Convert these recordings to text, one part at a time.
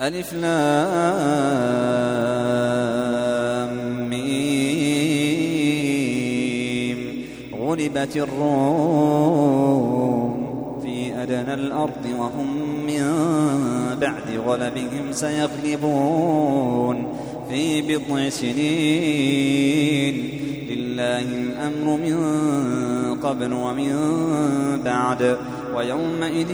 ألف لام ميم. غلبت الروم في أدنى الأرض وهم من بعد غلبهم سيغلبون في بضع سنين. لله الأمر من قبل ومن بعد. ويومئذ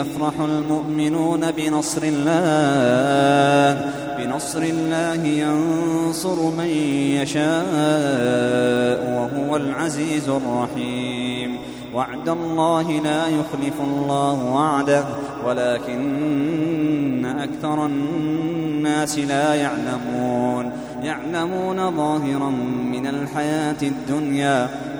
يفرح المؤمنون بنصر الله بنصر الله ينصر من يشاء وهو العزيز الرحيم. وعد الله لا يخلف الله وعده ولكن أكثر الناس لا يعلمون يعلمون ظاهرا من الحياة الدنيا.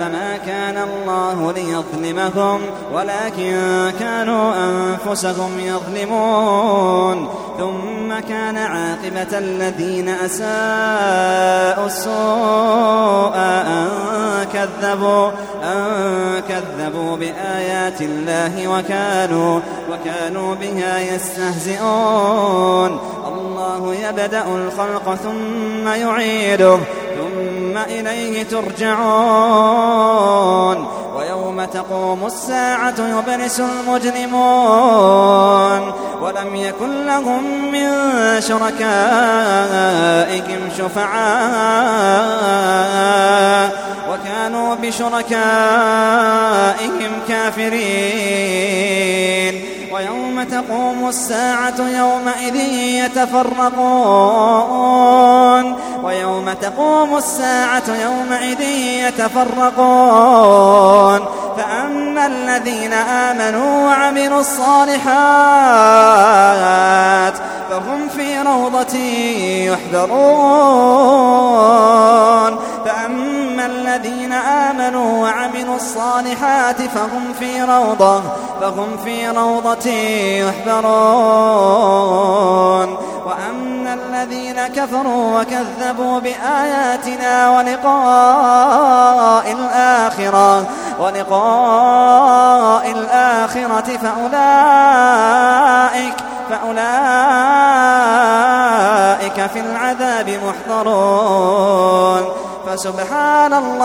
فما كان الله ليظلمهم ولكن كانوا أنفسهم يظلمون. ثم كان عاقبة الذين أساءوا السوء أن كذبوا أن كذبوا بآيات الله وكانوا وكانوا بها يستهزئون. الله يبدأ الخلق ثم يعيده. ثم إليه ترجعون. ويوم تقوم الساعة يبرس المجرمون. ولم يكن لهم من شركائهم شفعاء. وكانوا بشركائهم كافرين. ويوم تقوم الساعة يومئذ يتفرقون. ويوم تقوم الساعة يومئذ يتفرقون. فأما الذين آمنوا وعملوا الصالحات فهم في روضة يحذرون. فأما الذين آمنوا وعملوا الصالحات فهم في روضة فهم في روضة يحذرون. وأما الذين كفروا وكذبوا بآياتنا ولقاء الآخرة ولقاء الآخرة فأولئك فأولئك في العذاب محضرون. فسبحان الله.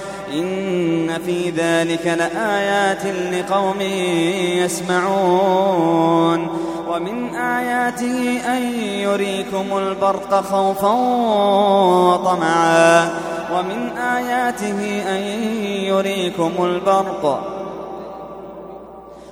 إن في ذلك لآيات لقوم يسمعون. ومن آياته أن يريكم البرق خوفا وطمعا. ومن آياته أن يريكم البرق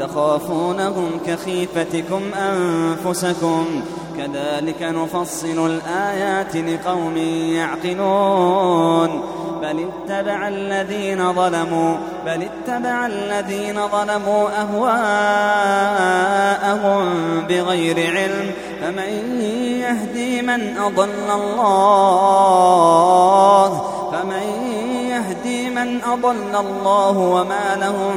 تخافونهم كخيفتكم أنفسكم. كذلك نفصل الآيات لقوم يعقلون. بل اتبع الذين ظلموا بل اتبع الذين ظلموا أهواءهم بغير علم. فمن يهدي من أضل الله؟ فمن يهدي من أضل الله وما لهم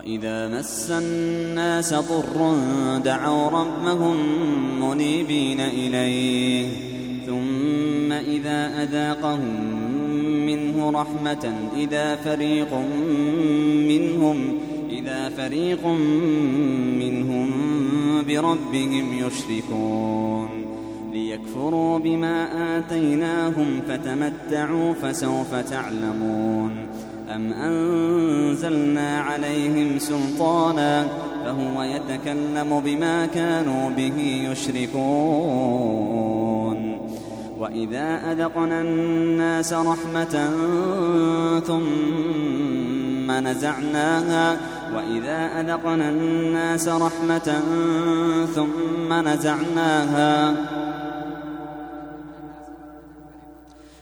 وإذا مس الناس ضر دعوا ربهم منيبين إليه ثم إذا أذاقهم منه رحمة إذا فريق منهم إذا فريق منهم بربهم يشركون ليكفروا بما آتيناهم فتمتعوا فسوف تعلمون أم أنزلنا عليهم سلطانا فهو يتكلم بما كانوا به يشركون. وإذا أذقنا الناس رحمة ثم نزعناها وإذا أذقنا الناس رحمة ثم نزعناها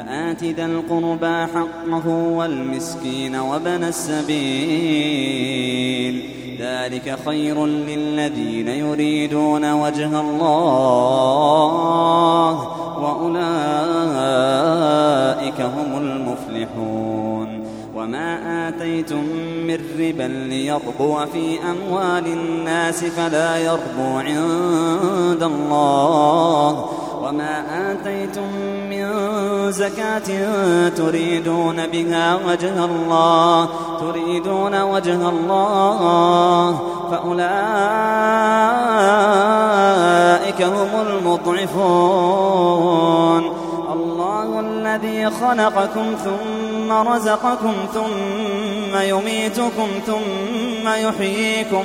فآت ذا القربى حقه والمسكين وابن السبيل. ذلك خير للذين يريدون وجه الله وأولئك هم المفلحون. وما آتيتم من ربا ليربو في أموال الناس فلا يربو عند الله. وما آتيتم زكاة تريدون بها وجه الله تريدون وجه الله. فأولئك أولئك هم المضعفون. الله الذي خلقكم ثم رزقكم ثم يميتكم ثم يحييكم.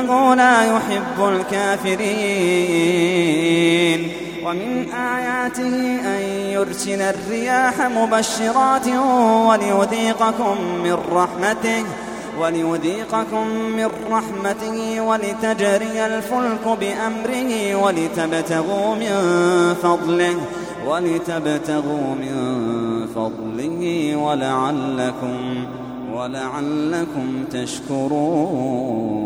إنه لا يحب الكافرين. ومن آياته أن يرسل الرياح مبشرات وليذيقكم من رحمته وليذيقكم من رحمته ولتجري الفلك بأمره ولتبتغوا من فضله ولتبتغوا من فضله ولعلكم ولعلكم تشكرون.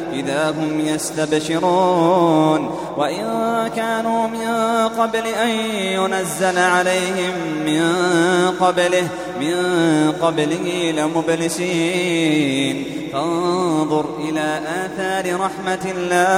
إذا هم يستبشرون وإن كانوا من قبل أن ينزل عليهم من قبله من قبله لمبلسين. فانظر إلى آثار رحمة الله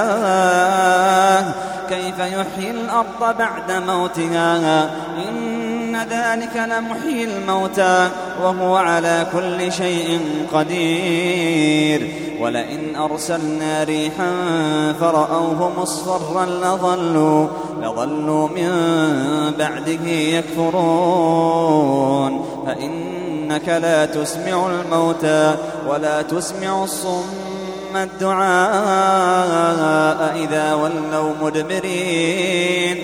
كيف يحيي الأرض بعد موتها. إن ذلك لمحيي الموتى وهو على كل شيء قدير. ولئن أرسلنا ريحا فرأوه مصفرا لظلوا لظلوا من بعده يكفرون. فإنك لا تسمع الموتى ولا تسمع الصم الدعاء إذا ولوا مدبرين.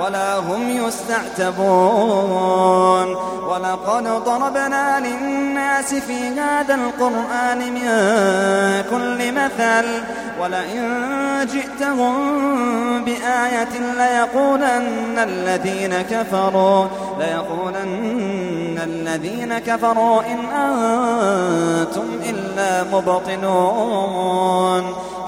ولا هم يستعتبون. ولقد ضربنا للناس في هذا القرآن من كل مثل. ولئن جئتهم بآية ليقولن الذين كفروا ليقولن الذين كفروا إن أنتم إلا مبطنون